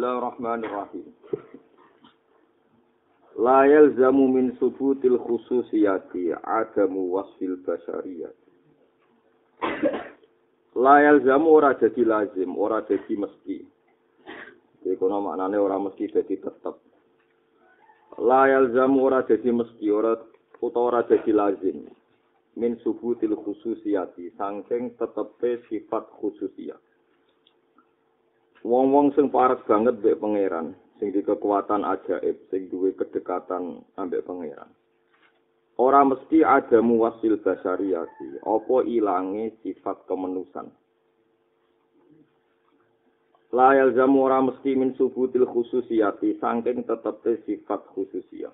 Bismillahirrahmanirrahim. La yalzamu min subutil khususiyati adamu wasfil basyariyati. La yalzamu ora jadi lazim, ora jadi mesti. Jadi kono maknane ora mesti jadi tetep. La yalzamu ora jadi mesti, ora utawa ora jadi lazim. Min subutil khususiyati, sangking tetepe sifat khususiyah. Wong-wong sing parek banget mbek pangeran, sing di kekuatan ajaib, sing duwe kedekatan ambek pangeran. Ora mesti ada muwasil basariyati, apa ilange sifat kemenusan. La yalzamu ora mesti min subutil khususiyati, saking tetepe sifat khususiyah.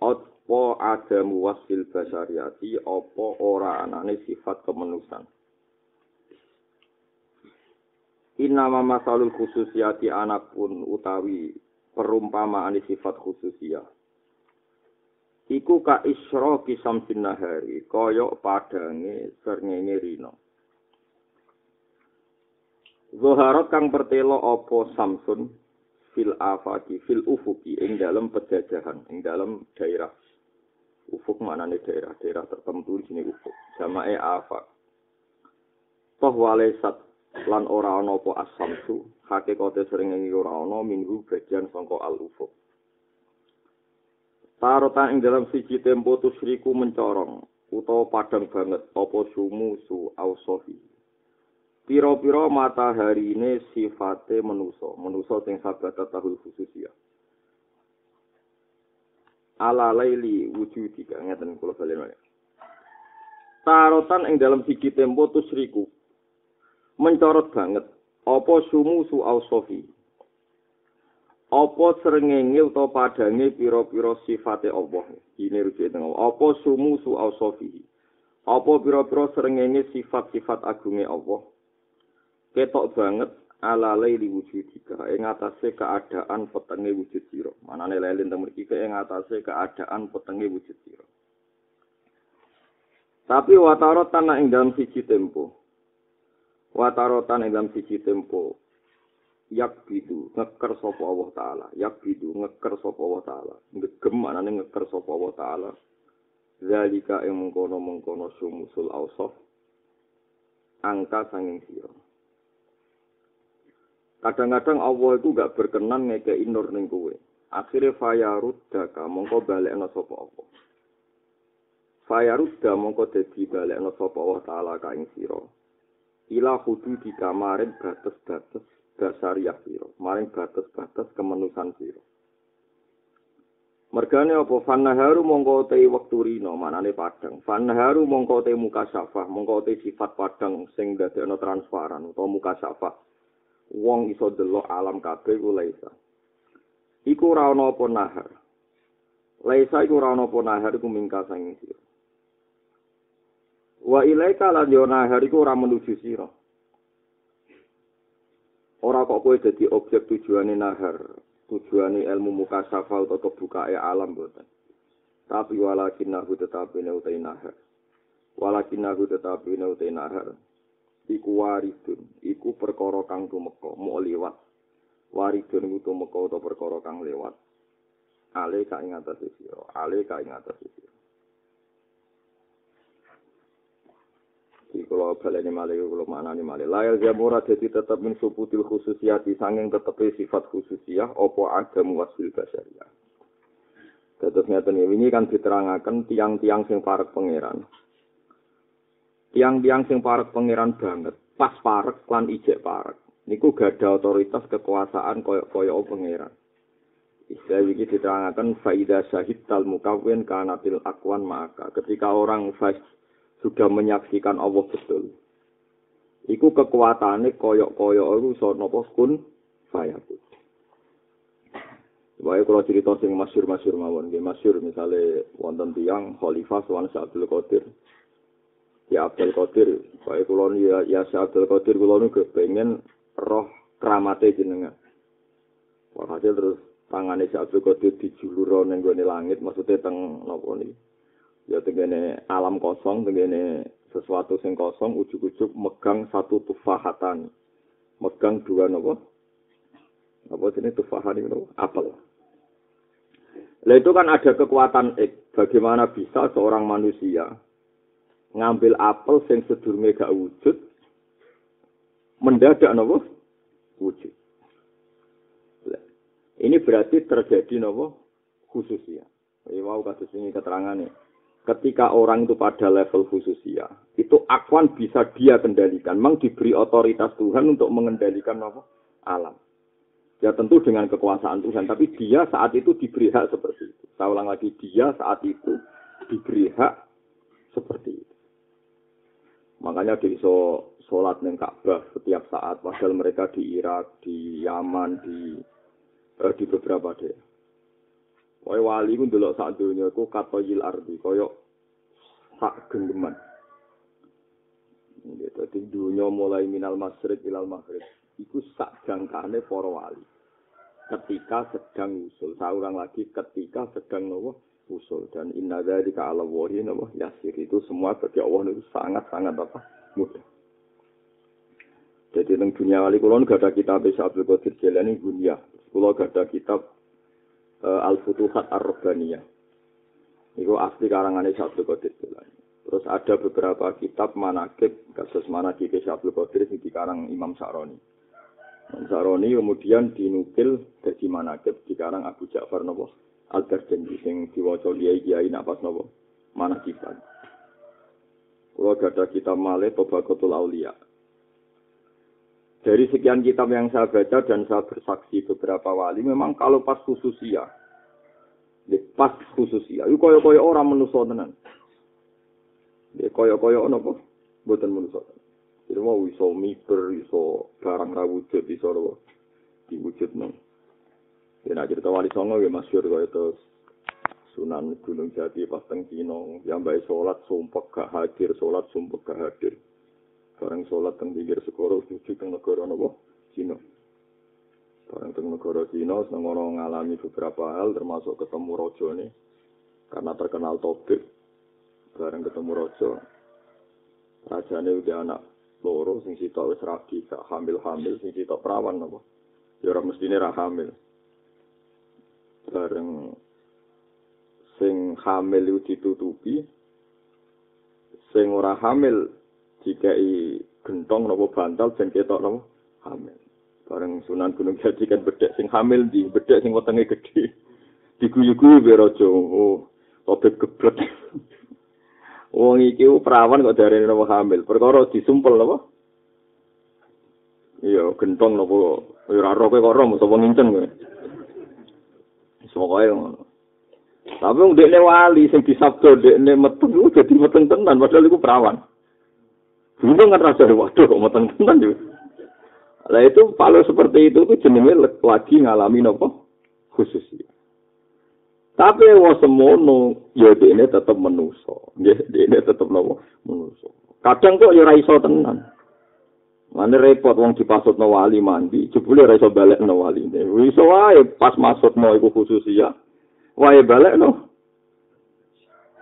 Apa ada muwasil basariyati, apa ora anane sifat kemenusan. Inama masalul khususiyati anak pun utawi perumpamaan sifat khususiyah. Iku ka isro kisam nahari, koyok padange serngengi rino. Zoharot kang pertelo opo samsun fil afaki, fil ufuki, ing dalam pejajahan, ing dalam daerah. Ufuk maknane daerah, daerah tertentu di sini ufuk. Jamae afak. Toh walesat lan ora ana apa asamsu hakikate sering ing ora ana minggu bagian sangka al ufuk Tarotan ing dalam siji tempo tusriku mencorong utawa padang banget apa sumu su ausofi Piro-piro matahari ini sifate menuso, menuso sing sabat tahu khusus ya. Ala laili wujudika, ngeten kula balen Tarotan ing dalam siji tempo tusriku mencorot banget. Apa sumu su apa srengenge utawa padange pira-pira sifate Allah? Ini rujuk teng apa sumu su apa pira-pira srengenge sifat-sifat agunge Allah? Ketok banget ala laili wujudika. Ing atase keadaan petenge wujud sira. Manane lelin teng mriki ing atase keadaan petenge wujud sira. Tapi watarot tanah ing dalam siji tempo watarotan dalam siji tempo. Yak bidu ngeker sapa Allah taala. Yak bidu ngeker sapa Allah taala. Ngegem anane ngeker sapa Allah taala. Zalika ing mengkono-mengkono sumusul ausaf angka sanging sira. Kadang-kadang Allah itu gak berkenan ngekei nur ning kowe. Akhire fayarudaka mongko balekno sapa Allah. Fayarudda mongko dadi balekno sapa Allah taala ka ing sira ila kudu di kamarin batas-batas dasariah siro, maring batas-batas kemenusan siro. Mergane apa fannaharu mongko te wektu rino manane padang. Fannaharu mongko te muka syafah, mongko te sifat padang sing dadekno transparan utawa muka syafah. Wong iso delok alam kabeh ku laisa. Iku ora ana apa nahar. Laisa iku ora ana apa nahar iku mingka sanging sira. Wa ilaika lan yo nahar iku ora menuju sira. Ora kok kowe dadi objek tujuane nahar, tujuane ilmu mukasafa utawa kebukae alam boten. Tapi walakin nahu tetapi ne nahar. Walakin nahu tetapi ne nahar. Iku waridun, iku perkara kang tumeka, mau liwat. Waridun iku tumeka utawa perkara kang lewat. Ale ka ing atas sira, ale ka ing atas sira. Iki kula baleni malih kula maknani malih. Layal jamura dadi tetep min subutil khususiyati sanging tetepe sifat khususiyah apa agam wasil basyariyah. Dados ngeten ini kan diterangaken tiang-tiang sing parek pangeran. Tiang-tiang sing parek pangeran banget, pas parek lan ijek parek. Niku gak ada otoritas kekuasaan koyo-koyo pangeran. Istilah ini diterangkan faida syahid tal mukawin kanatil akwan maka. Ketika orang sudah menyaksikan Allah betul. Iku kekuatannya koyok-koyok itu so nopo kun fayakun. Wae kalau cerita sing masyur-masyur mawon, nggih masyur misale wonten tiyang Khalifah Sultan Abdul Qadir. Ya Abdul Qadir, wae kula ya ya Abdul Qadir kula niku pengen roh kramate jenengan. Walhasil terus tangane Abdul Qadir dijulur ning gone langit, maksudnya teng napa niki. Ya tengene alam kosong tengene sesuatu sing kosong ujuk-ujuk megang satu tufahatan megang dua nopo Apa jenis tufahan itu? Apel. Lah itu kan ada kekuatan X. Bagaimana bisa seorang manusia ngambil apel yang sedurunge gak wujud mendadak nopo wujud. Ini berarti terjadi nopo khususia. Ini mau kasus ini keterangannya. Ketika orang itu pada level khususia, itu akuan bisa dia kendalikan. Memang diberi otoritas Tuhan untuk mengendalikan nopo alam. Ya tentu dengan kekuasaan Tuhan, tapi dia saat itu diberi hak seperti itu. Saya ulang lagi, dia saat itu diberi hak seperti itu. Makanya di so sholat neng Ka'bah setiap saat, padahal mereka di Irak, di Yaman, di eh, di beberapa daerah. Kaya wali ku ndelok sak donya iku katoyil ardi, kaya sak genggeman. Gitu, di dunia mulai minal masrik ilal maghrib. Iku sak jangkane para wali. ketika sedang usul. Seorang lagi ketika sedang nopo usul dan inna dari ala wahi nopo yasir itu semua bagi Allah itu sangat sangat apa mudah. Jadi tentang dunia wali kulon gak ada kitab Abdul Qadir Jalani dunia. Kulo gak ada kitab Eh, Al-Futuhat Ar-Rabbaniyah. Iku asli karangane Syaikhul Qadir Jilani. Terus ada beberapa kitab manakib kasus manakib Syaikhul Qadir sing dikarang Imam Saroni. Imam Saroni kemudian dinukil dari manakib dikarang Abu Ja'far Nawaw Al-Darjandi sing diwaca Kiai Kiai Nafas Nawaw manakib. Kalau ada kitab malih Tobaqotul Auliya, Dari sekian kitab yang saya baca dan saya bersaksi beberapa wali, memang kalau pas khususia, ya pas khususia, itu koyo-koyo orang menuso tenan. Ya koyo-koyo nopo, buatan menuso tenan. Jadi mau iso miber, iso barang rawujud, iso apa diwujud. Ya nak cerita wali songo ya masyur kaya itu Sunan Gunung Jati pas teng Cina, yang baik sholat sumpah gak hadir, sholat sumpah gak hadir. Bareng sholat teng pinggir segoro, tujuh teng negara nopo Cina. Bareng teng negara Cina, seneng orang ngalami beberapa hal, termasuk ketemu rojo nih, karena terkenal topik. Bareng ketemu rojo, rajanya udah anak loro sing sitok wis rabi gak hamil-hamil sing sitok perawan apa ya ora mestine ra hamil bareng sing hamil itu ditutupi sing ora hamil dikai gentong nopo bantal dan ketok nopo hamil bareng sunan gunung jadi kan bedek sing hamil di bedek sing wetenge gede diguyu-guyu berojo oh obet geblek Wong iki perawan kok darene nopo hamil. Perkara disumpel napa? Iya, gentong? Ya ora roke kok rom sapa nginceng kowe. Sokoe ngono. Tapi wong dekne wali sing disabdo dekne metu dadi meteng tenan padahal iku perawan. Bingung kan rasa waduh kok meteng tenan yo. Lah itu kalau seperti itu tuh jenenge lagi ngalami nopo khusus. Tapi wa semono ya dene tetep menuso. Nggih, dene tetep nopo menuso. Kadang kok ya ora iso tenan. Mane repot wong dipasutno wali mandi, jebule ora iso balekno wali. Iso wae pas masukno iku khusus ya. Wae balekno.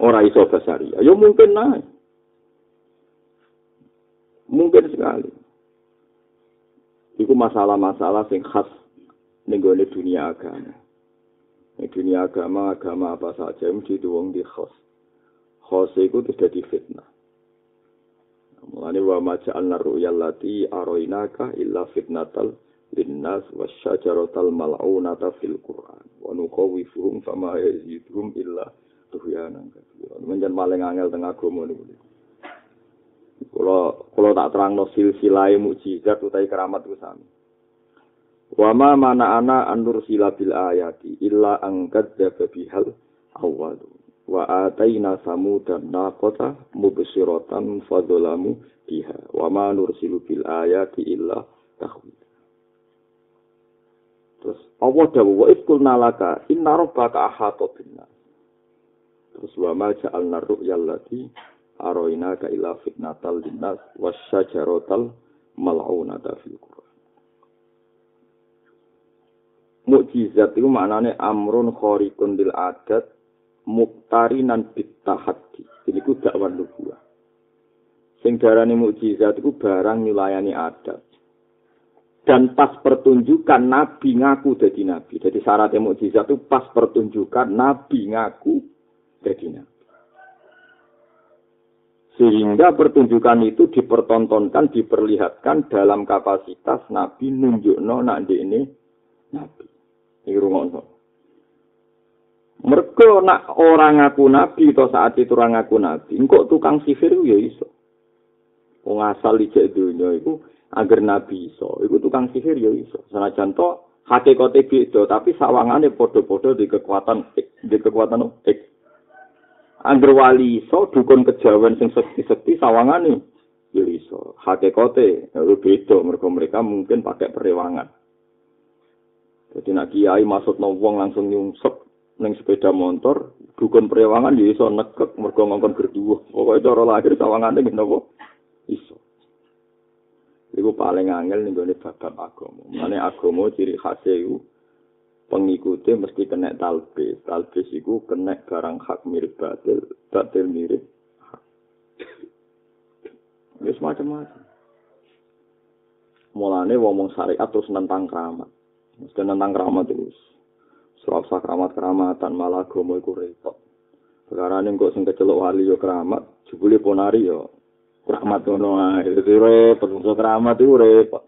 Ora iso besari. Ya mungkin nae. Mungkin sekali. Iku masalah-masalah sing khas ning dunia agama. Di dunia agama, agama apa saja mesti wong di khos. Khos itu tidak di fitnah. Mulane wa ma ja'alna ru'yal lati aroinaka illa fitnatal linnas wasyajaratal mal'unata fil Qur'an. Wa nuqawifuhum fama yazidhum illa tuhyanan katsiran. Menjen paling angel teng agama niku. Kula kula tak terangno silsilah mukjizat utawi keramat ku sami. Wa ma mana ana anur sila bil ayati illa angkat dafa bihal awal. Wa ataina samudan naqata mubsiratan fadlamu biha. Wa ma nursilu bil ayati illa tahwid. Terus Allah dawu wa ikul nalaka inna rabbaka ahata binnas. Terus wa ma ja'alna ru'yal aroina ka illa fitnatal linnas wasyajaratal mal'unata fil Qur'an. mukjizat itu maknanya amrun khorikun lil adat muktarinan bitahati ini ku dakwah nubuah sing darani mukjizat itu barang nyulayani adat dan pas pertunjukan nabi ngaku jadi nabi. Jadi syarat mukjizat itu pas pertunjukan nabi ngaku jadi nabi. Sehingga pertunjukan itu dipertontonkan, diperlihatkan dalam kapasitas nabi nunjukno nak ini nabi. Ini rumah Mereka nak orang ngaku nabi atau saat itu orang ngaku nabi, engkau tukang sihir ya iso. Wong asal ijek dunia itu agar nabi iso, itu tukang sihir ya iso. Sana contoh hakikate beda tapi sawangane padha-padha di kekuatan di kekuatan X. Angger wali iso dukun kejawen sing sekti-sekti sawangane? Ya iso. Hakikate ya beda mereka mereka mungkin pakai perewangan. Jadi nak kiai maksud wong langsung nyungsep ning sepeda motor dukun prewangan ya iso nekek mergo ngongkon berdua pokoke cara lahir sawangane napa? Iso. Iku paling angel ning gone babab agama mane agama ciri khas iku pengikutnya mesti kena talbis talbis iku kena barang hak mirip batil batil mirip Wis macam-macam. Mulane wong syariat terus nentang keramat. Mesti nentang keramat terus. Serasa keramat-keramatan malah gomo iku repot. Sekarang ini kok sing kecelok wali yo keramat, jebule ponari yo keramat ngono ae. Dadi repot, keramat iku repot.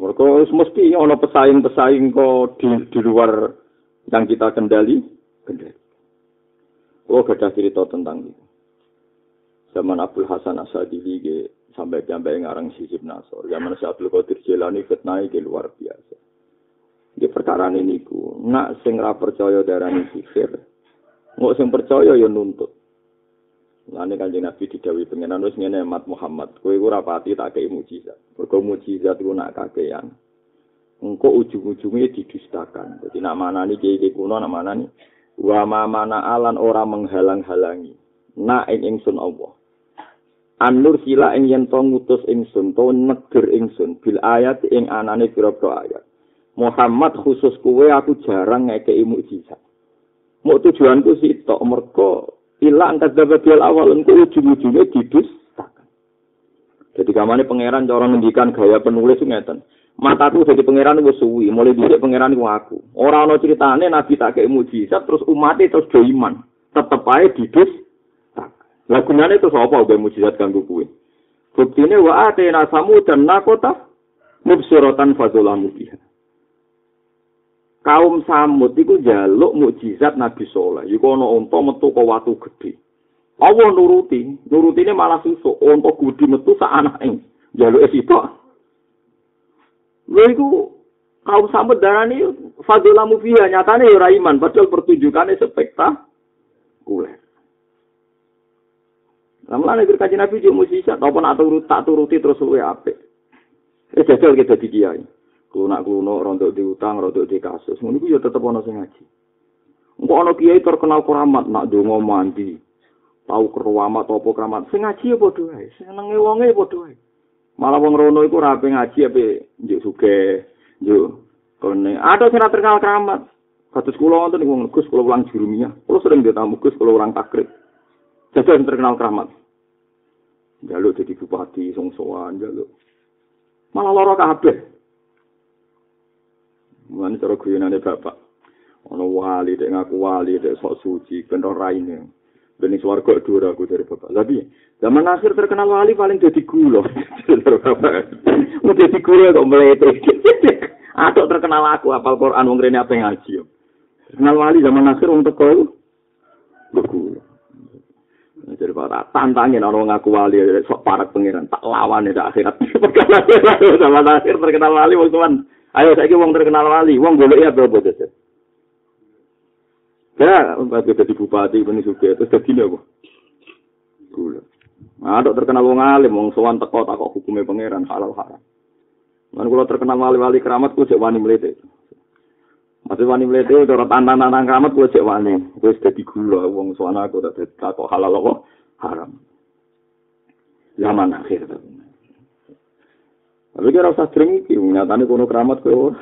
Mereka mesti ono pesaing-pesaing kok di, di luar yang kita kendali, kendali. Oh, gada cerita tentang itu. Zaman Abdul Hasan Asadili sampai sampai ngarang sisip Nasor. Zaman si Abdul Qadir Jilani fitnah luar biasa. Di perkara ini ku, nak sing ra percaya darani sihir, nggak sing percaya ya nuntut. Lani kanjeng Nabi didawi pengenan wis ngene Mat Muhammad, kowe ora pati tak kei mujizat. Mergo mujizat ku nak kakean. Engko ujung-ujungnya didustakan. Jadi nak manani kiai kuno nak manani wa ma mana alan ora menghalang-halangi. Nak ing ingsun Allah. Anur sila ing yen to ngutus ingsun to neger ingsun bil ayat ing anane pira-pira ayat. Muhammad khusus kue aku jarang ngekei mukjizat. Mau tujuanku sih tok mergo ilang dapat dia awal engko ujung-ujungnya didus. Jadi kamane pangeran cara ngendikan gaya penulis ngeten. Mataku jadi pangeran wis suwi, mulai dhisik pangeran iku aku. Ora ana critane nabi tak kei mukjizat terus umat terus do. Tetep ae didus. Lah gunane terus apa gawe mukjizat kanggo kuwe? Buktine wa atena samu dan nakota mubsiratan fadzulamu biha. Kaum samud iku jaluk mukjizat Nabi Soleh. Iku ana unta metu ke watu gedhe. Allah nuruti, nurutine malah susuk. Unta gudi metu sak anake. Jaluk sitok. Lha iku kaum samud darani fadzulamu fiha nyatane ya ora iman padahal pertunjukane spektakuler. Lamun nek kaji Nabi yo mukjizat apa nak turut tak turuti terus luwe apik. Eh jajal kita di kiai. klunak kluno rontok diutang rontok di kasus. Ngono iku ya tetep ana sing ngaji. Engko ana kiai terkenal keramat nak donga mandi tau keramat apa keramat. Sing ngaji ya padha wae senenge wonge padha wae. Malah wong rono iku rapi ngaji ape njuk suge njuk kene. Ada sing terkenal keramat. Kados kula wonten wong Gus kula ulang jurumia kula sering ditamu Gus kula orang takrib. Jajan terkenal keramat. Jaluk jadi bupati songsoan jaluk malah loro kabeh Mulane cara guyonane bapak. Ono wali dek ngaku wali dek sok suci ben ora raine. Ben iso warga dhuwur aku dari bapak. Tapi zaman akhir terkenal wali paling dadi gula. Mau dadi gula kok mlete. Atok terkenal aku apal Quran wong rene apa ngaji. Terkenal wali zaman akhir wong teko. Gula. Jadi para tantangin orang ngaku wali sok parak pengiran tak lawan ya akhirat. Zaman akhir terkenal wali waktu Ayo saiki wong terkenal wali, wong golek ya berapa dadi? Ya, bagi dadi bupati ini juga terus dadi apa? Gula. Nah, terkenal wong alim, wong sowan teko takok hukumnya pangeran halal haram. Man kula terkenal wali-wali keramat ku cek wani mlete. Masih wani mlete ora tantan-tantan keramat ku cek wani. Wis dadi gula wong sowan aku tak takok halal apa haram. Zaman akhir. Tapi kira usah drengki, nyatane kono keramat kowe.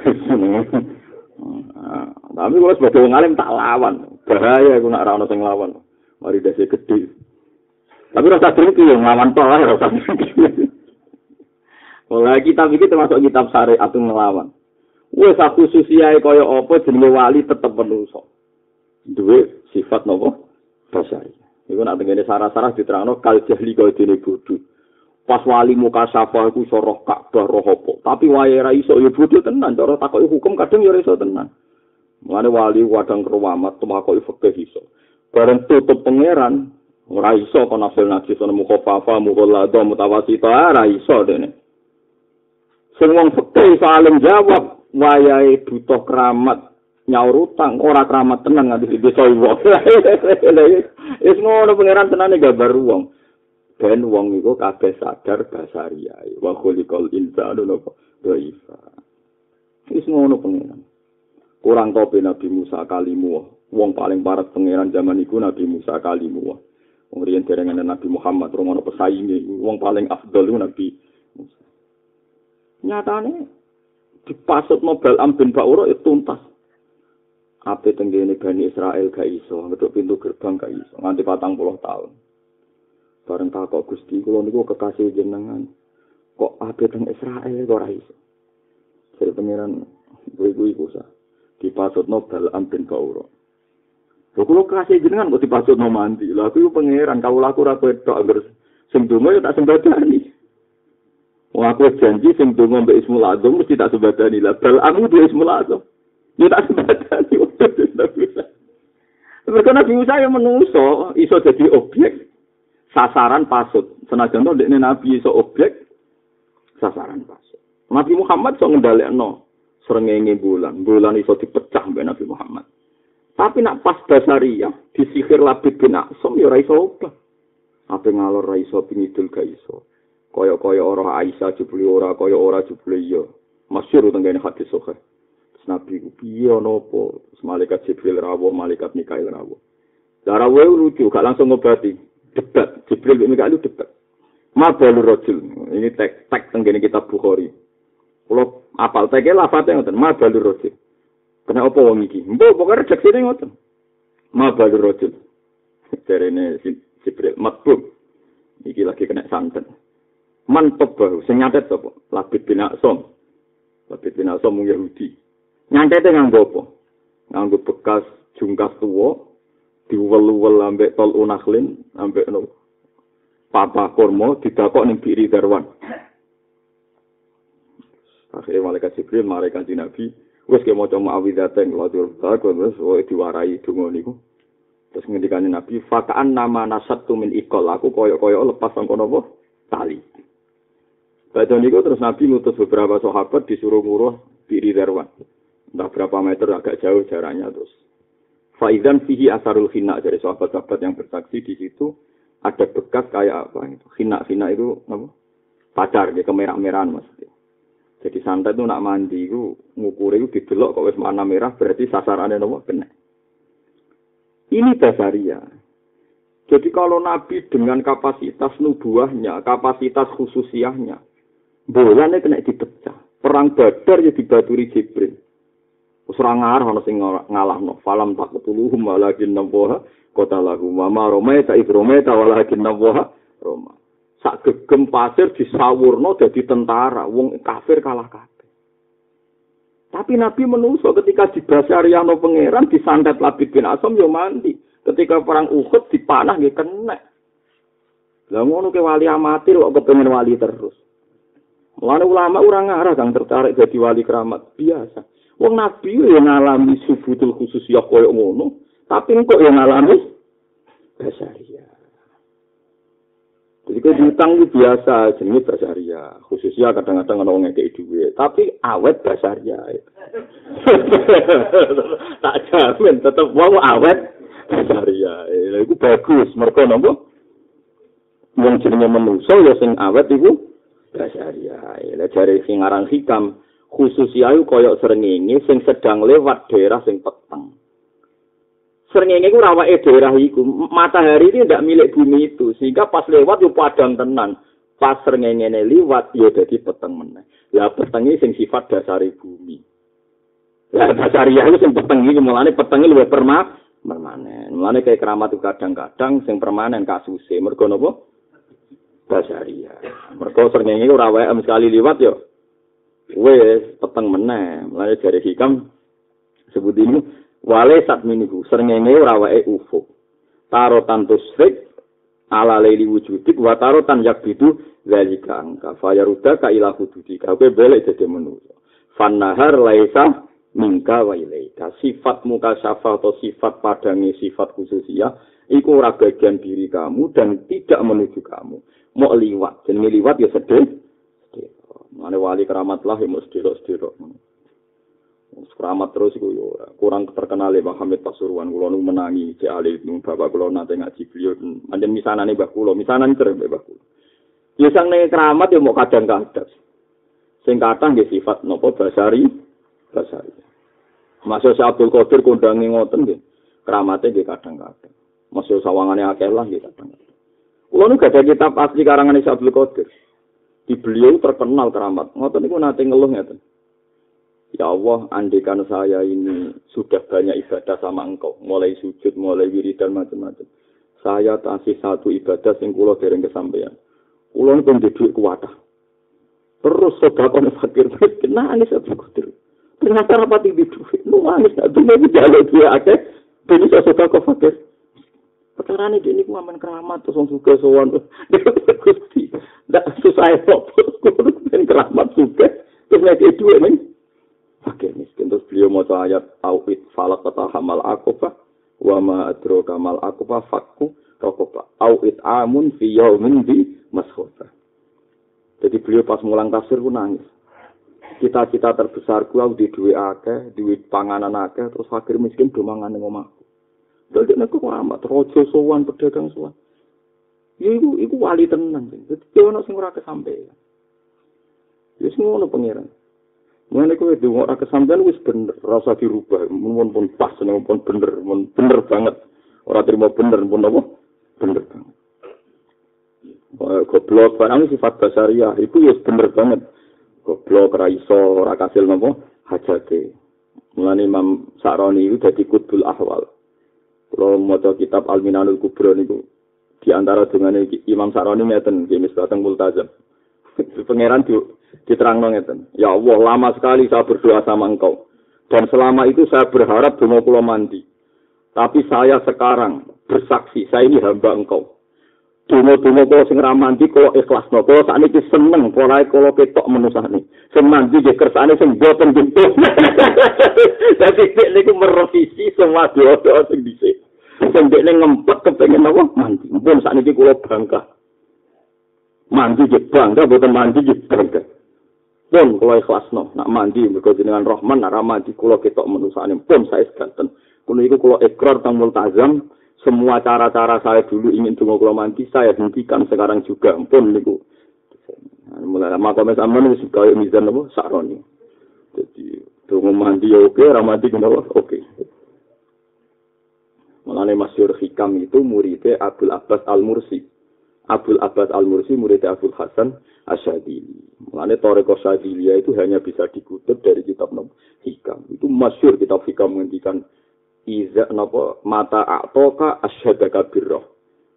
Tapi kalau sebagai wong alim tak lawan, bahaya aku nak ora ono sing lawan. Mari dasi gede. Tapi rasa drengki yo nglawan to lah rasa. Mulai kitab iki termasuk kitab syariat ngelawan. Wes aku susiae kaya apa jenenge wali tetep menungso. Duwe sifat nopo? Basari. Iku nak tengene sarah-sarah diterangno kal jahli kaya dene bodho. Pas wali muka safa iku iso roh Ka'bah roh apa. Tapi wae ra iso ya bodho tenan, cara takoki hukum kadang ya iso tenan. Mulane wali wadang kerwamat tumakoki fikih iso. Bareng tutup pangeran ora iso kok nafsil najis ana muka fafa muka lado mutawasita ora iso dene. Sing wong fikih saling jawab wayahe butuh keramat nyaur utang ora keramat tenan nganti desa wong. Wis ngono pangeran tenane gambar wong. Ben wong iku kabeh sadar basariyae wa khuliqal insanu napa dhaifa. Wis ngono pengiran kurang tope Nabi Musa kalimu wong paling parah pengiran zaman iku Nabi Musa kalimu wong riyen derengan Nabi Muhammad romono pesaingi wong paling afdal iku Nabi Musa. Nyatane dipasut mobil ambin Pak itu tuntas. Ape tenggene Bani Israel gak iso, ngeduk pintu gerbang gak iso, nganti patang puluh tahun. Bareng takok Gusti kula niku kekasih jenengan. Kok ape teng Israel kok ora iso? Jadi pangeran gue gue iku sa dipasut no bal ampin kauro Lho kula kasih jenengan kok dipasut no mandi? Lha aku pangeran kau laku ora wedok agar sing donga ya tak sembadani. Wah aku janji sing donga mbek Ismul Azam mesti tak sembadani. Lah bal aku mbek Ismul Azam ya tak sembadani. Mereka Nabi Musa yang menungso, iso jadi objek, sasaran pasut. Senajan to dekne nabi iso objek sasaran pasut. Nabi Muhammad iso ngendhalekno srengenge bulan. Bulan iso dipecah mbek Nabi Muhammad. Tapi nak pas basariyah disihir Labid bin Aksam ya ora iso obah. Apa ngalor ra iso pingidul ga iso. Kaya-kaya ora Aisyah jebule ora kaya ora jebule iya. Masyhur tenggene hadis sahih. Nabi ku piye ana apa? Malaikat Jibril rawuh, malaikat Mikail rawuh. Cara wae lucu, gak langsung ngobati. Debat. Jibril bin Mikail debat. Ma balu rojul. Ini tek tek tenggene kitab Bukhari. Kalau apal teke lafate ngoten. Ma balu rojul. Kena apa wong iki? Mbok pokoke rejeksine ngoten. Ma balu rojul. Jarene Jibril matbub. Iki lagi kena santen. Mantep bahu. Sing nyatet sapa? Labid bin Aksom. Labid bin Aksom Yahudi. Nyantete nganggo apa? Nganggo bekas jungkas tuwa diwel-wel ambek tol unaklin ambek no papa kurma didakok ning biri darwan. Akhirnya malaikat jibril malaikat nabi. Wis ke maca ladur takon wis wae diwarai donga niku. Terus ngendikane nabi fakaan nama nasatu min ikol aku koyo-koyo lepas sangko napa? Tali. Baca niku terus Nabi ngutus beberapa sahabat disuruh nguruh biri darwan. Entah berapa meter agak jauh jaraknya terus Faizan fihi asarul hina dari sahabat-sahabat yang bersaksi di situ ada bekas kayak apa itu hina hina itu apa pacar ya kemerah-merahan maksudnya. Jadi santai itu nak mandi itu ngukur itu didelok kok wis warna merah berarti sasarannya nopo kena. Ini dasaria. Jadi kalau Nabi dengan kapasitas nubuahnya, kapasitas khususiahnya, bolanya kena dipecah. Perang Badar ya dibaturi Jibril. Ora ngarah ana sing ngalahno. Falam tak ketuluhum walakin nawaha kota lahu mama Roma ta ibrome ta walakin nawaha Roma. Sak gegem pasir disawurno dadi tentara, wong kafir kalah kabeh. Tapi Nabi menungso ketika dibasariano pangeran disantet Labid bin Asam yo mandi. Ketika perang Uhud dipanah nggih kena. Lah ngono ke wali amatir kok kepengen wali terus. Mulane ulama ora ngarah kang tertarik jadi wali keramat biasa. Wong nabi yang ngalami subutul khusus ya koyo ngono, tapi kok yang ngalami basaria. Jadi kalau diutang itu biasa, jenis basaria. Khususnya kadang-kadang ada orang yang duit. Tapi awet basaria. tak jamin, tetap wow awet basaria. Itu bagus. Mereka nopo. Yang jenisnya menungso, ya sing awet itu basaria. Jadi sing arang hikam. Khusus ayu koyok srengenge sing sedang lewat daerah sing peteng. Srengenge ku rawake daerah iku, matahari ini tidak milik bumi itu, sehingga pas lewat yo padang tenan. Pas srengenge lewat yo dadi peteng meneh. Lah petenge sing sifat dasari bumi. Lah dasari ya sing peteng iki mulane petenge luwih perma permanen. Mulane kayak keramat kadang-kadang sing permanen kasuse. Mergo napa? basaria. Mergo srengenge ora wae sekali liwat yo. Wes peteng meneh. Mulane dari hikam sebut ini wale sat miniku srengenge ora wae ufuk. Tarotan tusrik ala leili wujudik wa tarotan yakbidu zalika angka. Fayaruda ka ila hududika kowe balik dadi manusa fanahar laisa mingka wa ilaika. Sifat muka syafa atau sifat padangi sifat khususia iku ora bagian diri kamu dan tidak menuju kamu. Mau liwat. Jenenge liwat ya sedih Mane wali keramat lah ya mesti sedih keramat terus iku yo kurang terkenal ya Muhammad Pasuruan kula nu menangi Cek Ali nu bapak kula nate ngaji beliau pancen misanane Mbah kula misanan terus Mbah kula Ya sang keramat ya mau kadang-kadang. Sing kathah nggih sifat napa basari, basari. Masuk si Abdul Qadir kondangi ngoten nggih. Keramate nggih kadang-kadang. Masuk sawangane akeh lah nggih kadang-kadang. Kulo nu gak ada kitab asli karangan si Abdul Qadir. Di beliau terkenal keramat. Ngoten niku nate ngeluh ngeten. Ya Allah, andikan saya ini sudah banyak ibadah sama engkau. Mulai sujud, mulai wiridan, macam-macam. Saya kasih satu ibadah sing kula dereng kesampaian. Ulang pun di kuatah. Terus sedekah fakir miskin nangis Abu Qadir. Ternyata rapati di duit. Nangis nak dunia jalur dia akeh. Jadi saya sedekah fakir. Perkara ini ini aman keramat terus juga sowan. Gusti. Ndak susah kok. Kudu keramat juga. Terus nek duit nih. Fakir miskin terus beliau mau ayat awit falak kata hamal akobah wa ma adro kamal akobah fakku rokobah awit amun fi yaumin di mashofa. Jadi beliau pas mulang tafsir pun nangis. Cita-cita terbesar ku di duit akeh, duit panganan akeh, terus fakir miskin do mangan ning omahku. Kok amat rojo sowan pedagang sowan. Iku iku wali tenan. Dadi ono sing ora kesampean. Wis ngono pangeran. Mulane kowe donga ora kesampean wis bener, rasa dirubah, mun pun pas, mun bener, mun bener banget. Ora terima bener pun apa? Bener banget. goblok barang sifat basaria itu ya bener banget goblok ora kasil nopo hajate mulane Imam Sa'roni itu jadi kutbul ahwal kalau mau kitab Al-Minanul Kubro niku di antara dengan Imam Sa'roni ngeten jenis batang multazam pangeran di diterang ngeten ya Allah lama sekali saya berdoa sama engkau dan selama itu saya berharap dongo kula mandi tapi saya sekarang bersaksi saya ini hamba engkau Dungo-dungo kalo sing kalo ikhlas no. Kalo saat ini seneng, kalo kalo ketok menusah nih. Sing mandi di kersane sing boten. Jadi dia ini merevisi semua doa-doa sing disik. Sing ini ngempet kepengen apa? Mandi. Pun saat ini kalo bangga. Mandi di bangga, boten mandi di bangga. Pun kalo ikhlas no. Nak mandi, mereka jenengan rohman, nak ramanti kalo ketok menusah nih. Pun saya seganten. Kuno itu kalo ikrar tang multazam, semua cara-cara saya dulu ingin tunggu kalau mandi saya hentikan sekarang juga pun niku mulai lama kami sama nih suka mizan apa sakroni jadi tunggu mandi ya oke ramadi kenapa oke mulai masyur hikam itu muridnya Abdul Abbas Al Mursi Abdul Abbas Al Mursi muridnya Abdul Hasan Asyadili mulai Toreko Syadilia itu hanya bisa dikutip dari kitab hikam. Itu masyur kitab hikam menghentikan iza napa mata atoka asyhadaka birra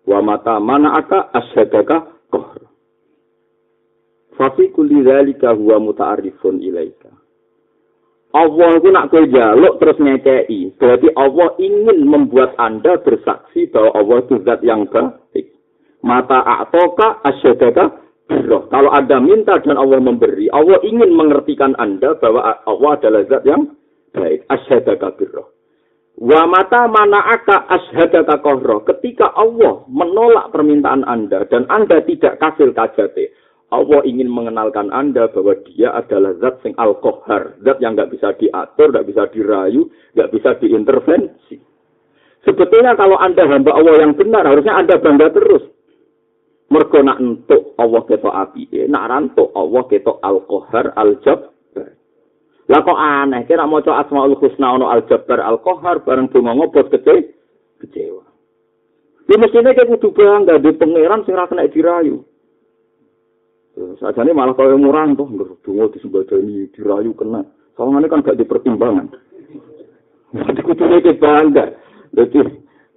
wa mata mana aka asyhadaka qahr fa fi kulli dzalika huwa muta'arrifun ilaika Allah itu nak kowe jaluk terus ngekei. Berarti Allah ingin membuat Anda bersaksi bahwa Allah itu zat yang baik. Mata a'toka asyadaka birroh. Kalau Anda minta dan Allah memberi, Allah ingin mengertikan Anda bahwa Allah adalah zat yang baik. Asyadaka birroh. Wa mata mana aka ashadaka kohro. Ketika Allah menolak permintaan Anda dan Anda tidak kasih kajate. Allah ingin mengenalkan Anda bahwa dia adalah zat sing al-kohar. Zat yang nggak bisa diatur, nggak bisa dirayu, nggak bisa diintervensi. Sebetulnya kalau Anda hamba Allah yang benar, harusnya Anda bangga terus. Mergo nak entuk Allah ketok api, nak rantuk Allah ketok al-kohar, al-jab, Lah kok aneh, kira maca Asmaul Husna ono Al Jabbar Al Qahar bareng donga ngobot kece kecewa. Ini mestinya kayak kudu bangga di pangeran sing kena dirayu. Saja ini malah kalau murah tuh, donga disembadani dirayu kena. Soalnya kan gak dipertimbangan. Jadi kudu kayak bangga. Jadi,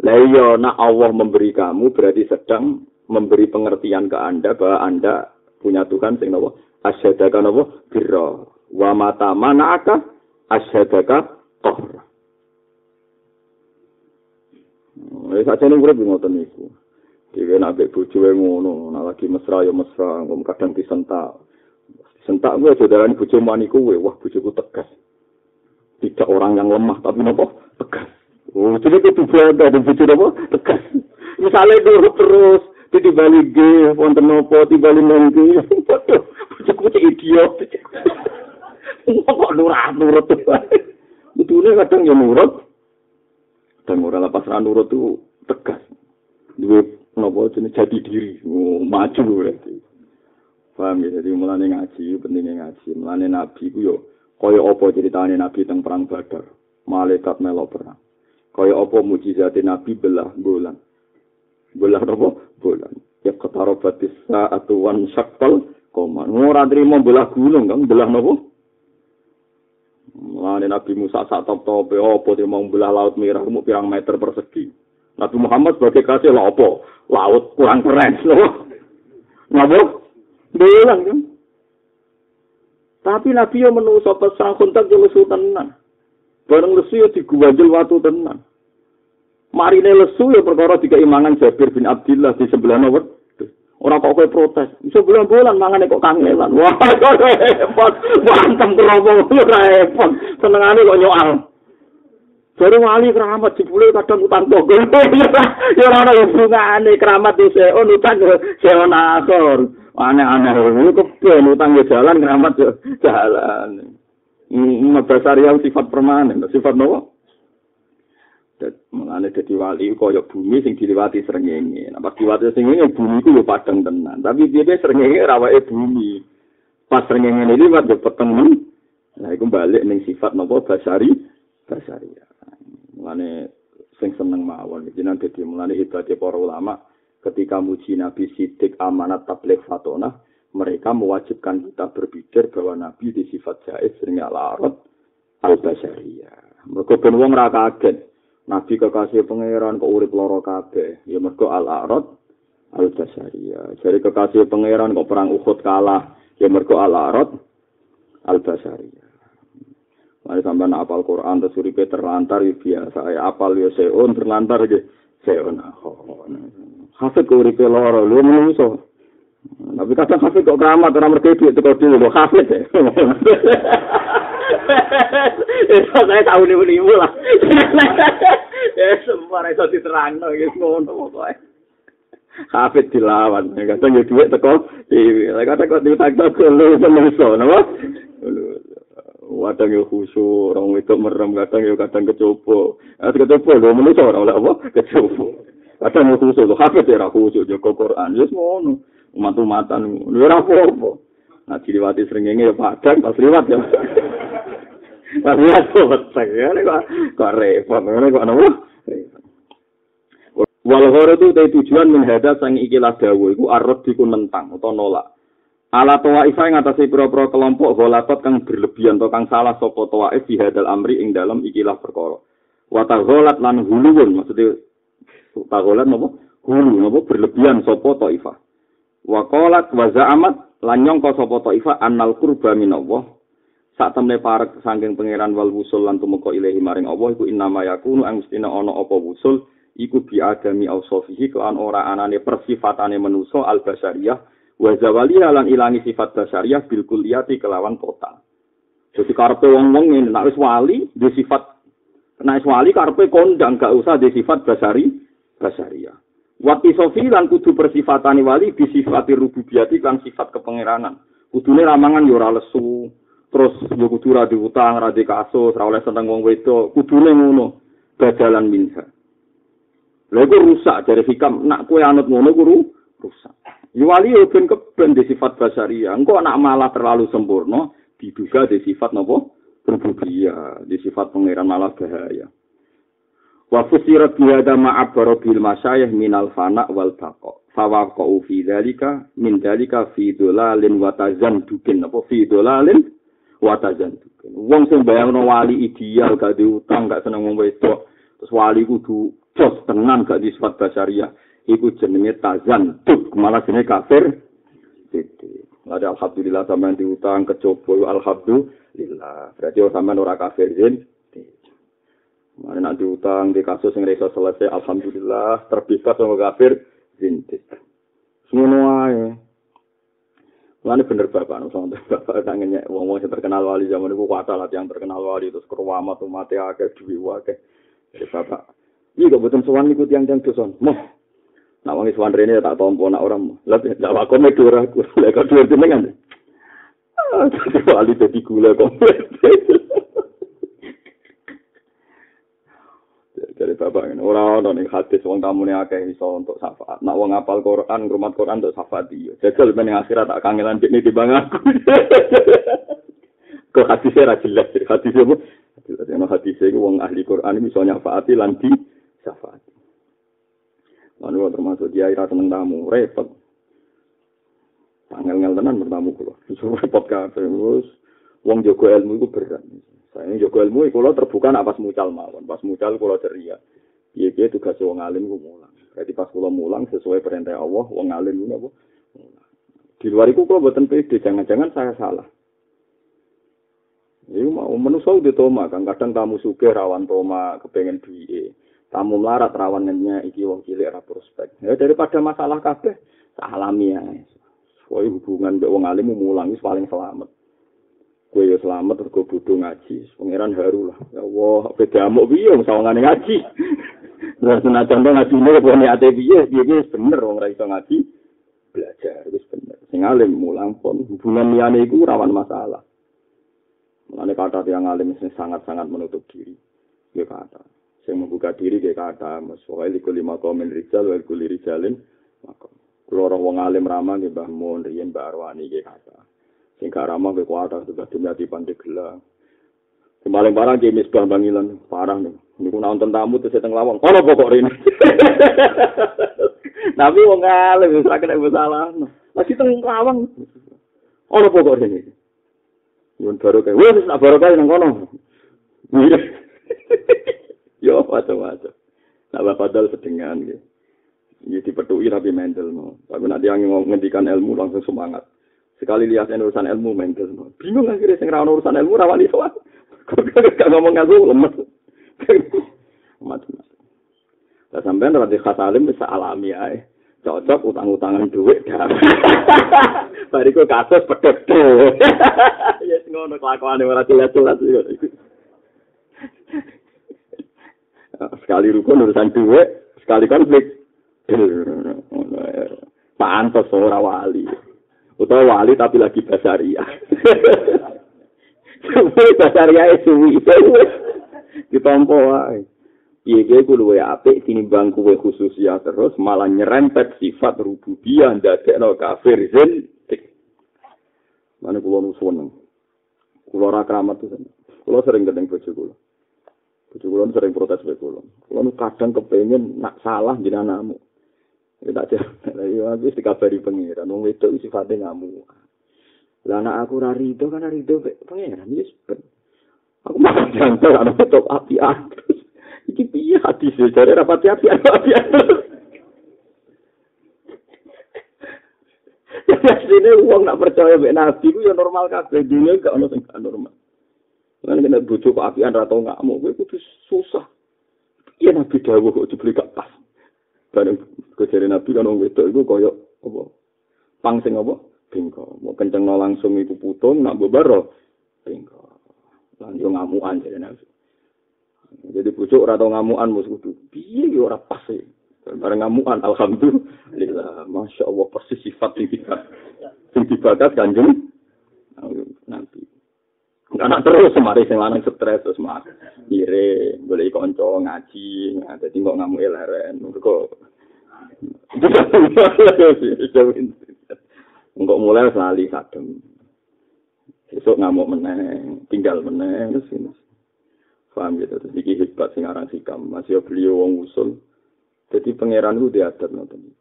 lah iya, nak Allah memberi kamu berarti sedang memberi pengertian ke Anda bahwa Anda punya Tuhan sing napa asyhadaka napa birra wa mata mana'aka asyhadaka qahra Eh, saja nih urip ngoten niku. Nek mbek bojoe ngono, nek lagi mesra ya mesra, ngom kadang disentak. Sentak gue saudara ini bojo mani kuwe, wah bojoku tegas. Tidak orang yang lemah, tapi nopo tegas. Oh, jadi itu beda, dan bojo nopo tegas. Misalnya nurut terus, di balik G, wonten nopo, di G. Waduh, bojoku cek idiot. Kok nurut nurut tuh. Betulnya kadang ya nurut, dan ora lepas nurut itu tegas. Duwe napa jenenge jati diri, oh, maju berarti. Paham ya, jadi mulane ngaji, pentingnya ngaji. Mulane nabi ku yo kaya apa ceritane nabi teng perang Badar. Malaikat melo perang. Kaya apa mujizate nabi belah bulan. Belah napa? Bulan. Ya ketarabatis sa'atu wan syaqal koman. Ora trimo belah gunung, Kang, belah napa? Mulane Nabi Musa sak top-top apa dia mau belah laut merah mau pirang meter persegi. Nabi Muhammad sebagai kasih lah apa? Laut kurang keren loh. Napa? Bilang kan. Tapi Nabi yang menuso pesan kontak yo lesu tenan. Bareng lesu yo diguwanjel watu tenan. Marine lesu yo perkara tiga imangan Jabir bin Abdullah di sebelah nomor Ora kok kowe protes. Iso bulan-bulan mangane kok kangelan. Wah, kok repot. Bantem kerobong repot. Senengane kok nyoal. Jadi wali keramat jebule kadang utang togel. Ya ora ono hubungane keramat di seon utang seon asor. Aneh-aneh. Ini keben utang ya jalan keramat ya jalan. Ini dasar yang sifat permanen. Sifat nopo? Mengenai jadi wali kaya bumi sing diliwati srengenge. Nah pas diliwati srengenge bumi ku yo padang tenan. Tapi dia srengenge rawake bumi. Pas srengenge liwat yo peteng. Nah iku balik ning sifat napa basari basari. Mengenai sing seneng mawon. Jenengan dadi mengenai ibadah para ulama ketika muji Nabi Sidik amanat tabligh fatona mereka mewajibkan kita berpikir bahwa Nabi di sifat jais sering al-arad al-basariyah. Mereka ben wong ra kaget. Nabi kekasih pangeran kok urip loro kabeh. Ya mergo al-arad al-basariyah. Jadi kekasih pangeran kok perang Uhud kalah. Ya mergo al-arad al-basariyah. Mari sampai apal Quran terus uripe terlantar ya biasa. Ya apal ya seon terlantar ya seon. Hafid kok uripe loro lu menungso. Tapi kadang hafid kok keramat ora mergo duit teko dulu hafid ya. Itu saya tahu nih ibu lah. Ya semua itu diterang no, gitu ngono pokoknya. Hafid dilawan, ya duit teko, kadang kok diutang teko lu menungso, nama? kadang yo khusu orang itu merem kadang yo kadang kecupu atau ah, kecupu lho menurut ora lah apa? kecupu kadang yo khusu lo kafe tera khusu joko Quran. Yo semua nu matu lho ora lo rapo apa nah ciri wati seringnya ya padang pas lewat ya. Pas lewat tuh petang ya ini kok kok repot ini kok nemu Walau itu dari tujuan menghadap sang ikilah dawuh iku arut diku mentang utawa nolak. Ala toa ifa yang atasi pura-pura kelompok golatot kang berlebihan atau kang salah sopo toa if dihadal amri ing dalam ikilah perkara. Wata golat lan huluun, maksudnya, tagolat apa? Hulu, apa? Berlebihan sopo toa ifa. Wakolat waza amat lan nyangka sapa ta'ifa annal qurba min Allah sak temne parek saking pangeran wal wusul lan tumeka ilahi maring Allah iku innama yakunu ang mestina ana apa wusul iku bi adami ausofihi kelan ora anane persifatane manusa al basariyah wa zawali lan ilangi sifat basariyah bil kulliyati kelawan total jadi karepe wong-wong ngene nek wis wali di sifat nek wis wali karepe kondang gak usah di sifat basari basariyah Wati sofi lan kudu persifatani wali disifati rububiyati kan sifat kepengeranan. Kudune ramangan yo ora lesu, terus yo kudu ra diutang, ra kasus, ra oleh seneng wong wedok, kudune ngono. Badalan minha. Lha rusak dari hikam, nak kue anut ngono ku rusak. Wali yo ben keben di sifat basaria. Engko nak malah terlalu sempurna, diduga di sifat nopo? Rububiyah, di sifat pengeran malah bahaya. wa fusirat bihada ma'abbara bil masyayih minal fana wal baqa fawaqa'u fi dhalika min dhalika fi dolalin wa tazandukin apa fi dolalin wa tazandukin wong sing bayangno wali ideal gak diutang gak seneng wong wedok terus wali kudu jos tenan gak di sifat basaria iku jenenge tazan. Tuh malah jenenge kafir. Sidik ada alhamdulillah sampean diutang kecoba alhamdulillah. Berarti oh sampean ora kafir zin? Mana nanti utang di kasus yang reso selesai, alhamdulillah. Terbebas sama kafir, zintik. Semua ya. Lalu bener bapak, nusantara bapak tangannya, wong-wong yang terkenal wali zaman itu kuasa lah yang terkenal wali terus kerwama tuh mati akeh, duwi. Jadi bapak, iya gak suan ikut yang yang doson. Nak wangi suan rene tak tompo nak orang, lebih tak wakome dua aku, lek dua jenengan. Ah, jadi wali jadi gula komplit. dari bapak ini orang orang yang hadis wong tamu ini akeh iso untuk syafaat. Nak wong apal Quran rumah Quran untuk syafaat dia jajal ben akhirat tak kangelan ini di bang aku. Kok hadisnya ra jelas hadisnya apa? Jelas yang hadisnya wong ahli Quran bisa nyafaati lan di syafaati lalu termasuk dia ira seneng tamu repot tanggal ngel tenan bertamu kulo repot kabeh wis wong jogo ilmu itu berat Saya ini juga ilmu, kalau terbuka nak pas mucal mawon, pas mucal kalau ceria. Iya iya tugas wong alim ku mulang. Berarti pas kula mulang sesuai perintah Allah, wong alim ku napa? Di luar itu kalau buatan pede, jangan-jangan saya salah. Ini mau menusau di toma kan, kadang tamu suge rawan toma, kepengen duit. Tamu melarat rawannya iki wong cilik ra prospek. Ya daripada masalah kabeh, alami ya. Soalnya hubungan mbek wong alim mulang paling selamat. Kue ya selamat gue bodoh ngaji. Pangeran haru lah. Ya Allah, beda amuk piye wong sawangane ngaji. Nah, senajan to ngaji ini kok niate piye? Piye bener wong ra iso ngaji. Belajar wis bener. Sing alim mulang pun hubungan liyane iku rawan masalah. Mulane kata yang alim sangat-sangat menutup diri. Ya kata. Sing membuka diri kayak kata, mas pokoknya liku lima komen rijal, wal kuli rijalin, maka. Kalau orang wong alim ramah, ya mbah mun, riyen, mbah arwani, kayak kata. sing gak ramah ke kuatah juga dunia di pandai gelang. Paling parah dia misbah bangilan parah nih. Ini ku nonton tamu tuh seteng lawang. Ono pokok ini. Tapi wong ngalih bisa kena masalah. Lagi teng lawang. Ono pokok ini. Yun baru kayak, wah nak baru kayak nang kono. Yo macam-macam. Nah bapak dal sedengan gitu. Ini dipetui tapi mental no. Tapi nanti yang ngendikan ilmu langsung semangat. sekali lihat urusan ilmu mental bingung akhirnya sing urusan ilmu rawan iso gak ngomong aku lemes macam-macam lah sampean rada khas alim bisa alami ae cocok utang-utangan duit dah bariku kasus pedot ya ngono kelakuan ora jelas-jelas sekali rukun urusan duit sekali konflik pantas ora wali utawa wali tapi lagi basaria. Suwi basaria suwi. Ditompo wae. Piye ge ku luwe apik tinimbang kuwe khusus ya terus malah nyerempet sifat rububiyah ndadekno kafir zin. Mana kula nu seneng. Kula ora kramat tuh. Kula sering gedeng bojo kula. Bojo kula sering protes kowe kula. Kula nu kadang kepengin nak salah jenengan tak jalan. Ya aku dikabari pangeran. Wong wedok sifate ngamu. Lah anak aku ora rido kan rido pangeran wis ben. Aku malah jantar ana wedok api terus. Iki piye hati sih jare rapat api api terus. Ya sini uang nak percaya mbek nabi ya normal kabeh dunia gak ono sing gak normal. Kan kena bujuk apian ra tau ngamuk kudu susah. Iya nabi dawuh kok dibeli gak pas. bareng kejari nabi kan wong wedok iku kaya apa? Pang sing apa? Bengko mau kenceng langsung iku putung nak bebaro bengko lan yo ngamuan jadi nabi. Jadi pucuk ora tau ngamuan mus kudu. Piye yo ora pas e? Bareng ngamuan alhamdulillah. Masya allah persis sifat sing dibakat kanjeng nanti anak terus semari sing lanang stres terus mah ire boleh konco ngaji dadi kok ngamuk eleren kok Enggak mulai selalu kadem. Besok ngamuk meneng, tinggal meneng, terus ini. Paham gitu, terus ini hebat sing aran sikam. Masih beliau wong usul. Jadi pangeran itu diadat nonton.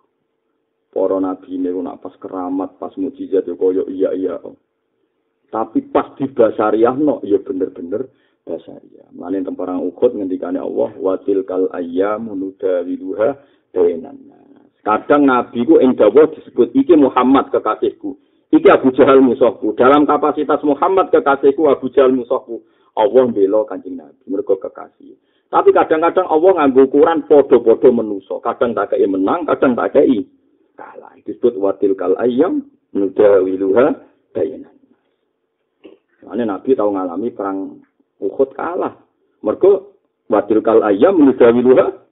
Para nabi ini nak pas keramat, pas mujizat, ya koyo iya iya. Tapi pas di basariah no, ya bener-bener basariah. Mana yang temparang ukut ngendikane Allah, watil kal ayam menuda widuha benan. Kadang Nabi ku dawuh disebut iki Muhammad kekasihku. Iki Abu Jahal musuhku. Dalam kapasitas Muhammad kekasihku Abu Jahal musuhku. Allah bela Kanjeng Nabi mergo kekasih. Tapi kadang-kadang Allah nganggo ukuran podo-podo menuso. Kadang tak kei menang, kadang tak kei kalah. Disebut watil kal ayam nudawiluha bayanan. Soalnya Nabi tahu ngalami perang Uhud kalah. Mergo watil kal ayam nudawiluha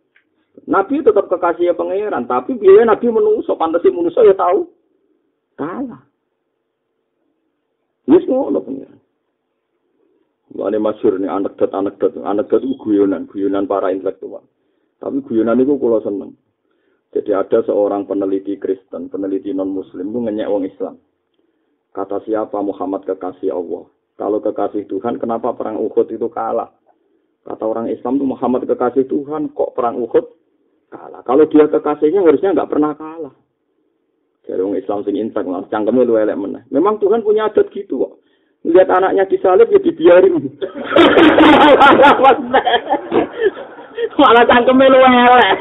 Nabi tetap kekasih pangeran, tapi biaya Nabi menungso, pantasi menungso ya tahu kalah. Wis ngono pangeran. Ini masyur nih anekdot anekdot guyonan guyonan para intelektual. Tapi guyonan itu kalau seneng. Jadi ada seorang peneliti Kristen, peneliti non Muslim itu ngenyek Islam. Kata siapa Muhammad kekasih Allah? Kalau kekasih Tuhan, kenapa perang Uhud itu kalah? Kata orang Islam itu Muhammad kekasih Tuhan, kok perang Uhud kalah. Kalau dia kekasihnya harusnya nggak pernah kalah. Jadi orang Islam sing intak lah, cangkemnya lu elek mana. Memang Tuhan punya adat gitu kok. Lihat anaknya disalib ya dibiarin. Malah cangkemnya lu elek.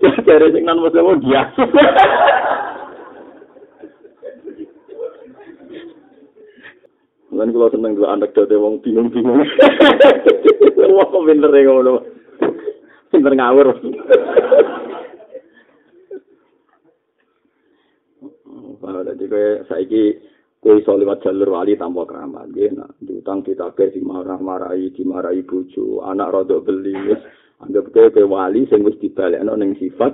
Ya jadi sing nan muslim dia. Lan kula seneng dua anak dadi wong bingung-bingung. Wong kok pinter ngono. Pinter ngawur. Wah, jadi kowe saiki kowe iso liwat jalur wali tanpa keramat, nggih. Nah, diutang ditakir dimarah-marahi, dimarahi bojo, anak rodok beli, wis anggap kowe wali sing wis dibalekno ning sifat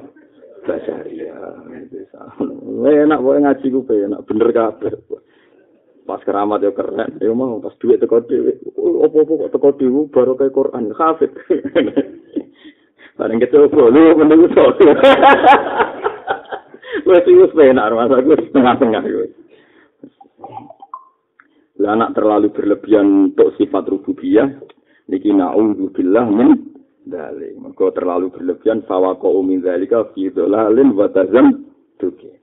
basaria. Enak kowe ngaji ku enak bener kabeh. Pas keramat ya keren. Ya mau pas duit teko dhewe. Opo-opo kok teko dhewe baru kayak Quran. Hafid. Bareng gitu opo? Lu menunggu so wes wis penak masa gue setengah-tengah gue lah anak terlalu berlebihan untuk sifat rububiyah. Niki na'udzubillah min dalik maka terlalu berlebihan fawaqa min zalika fi dhalalin wa tazam tuki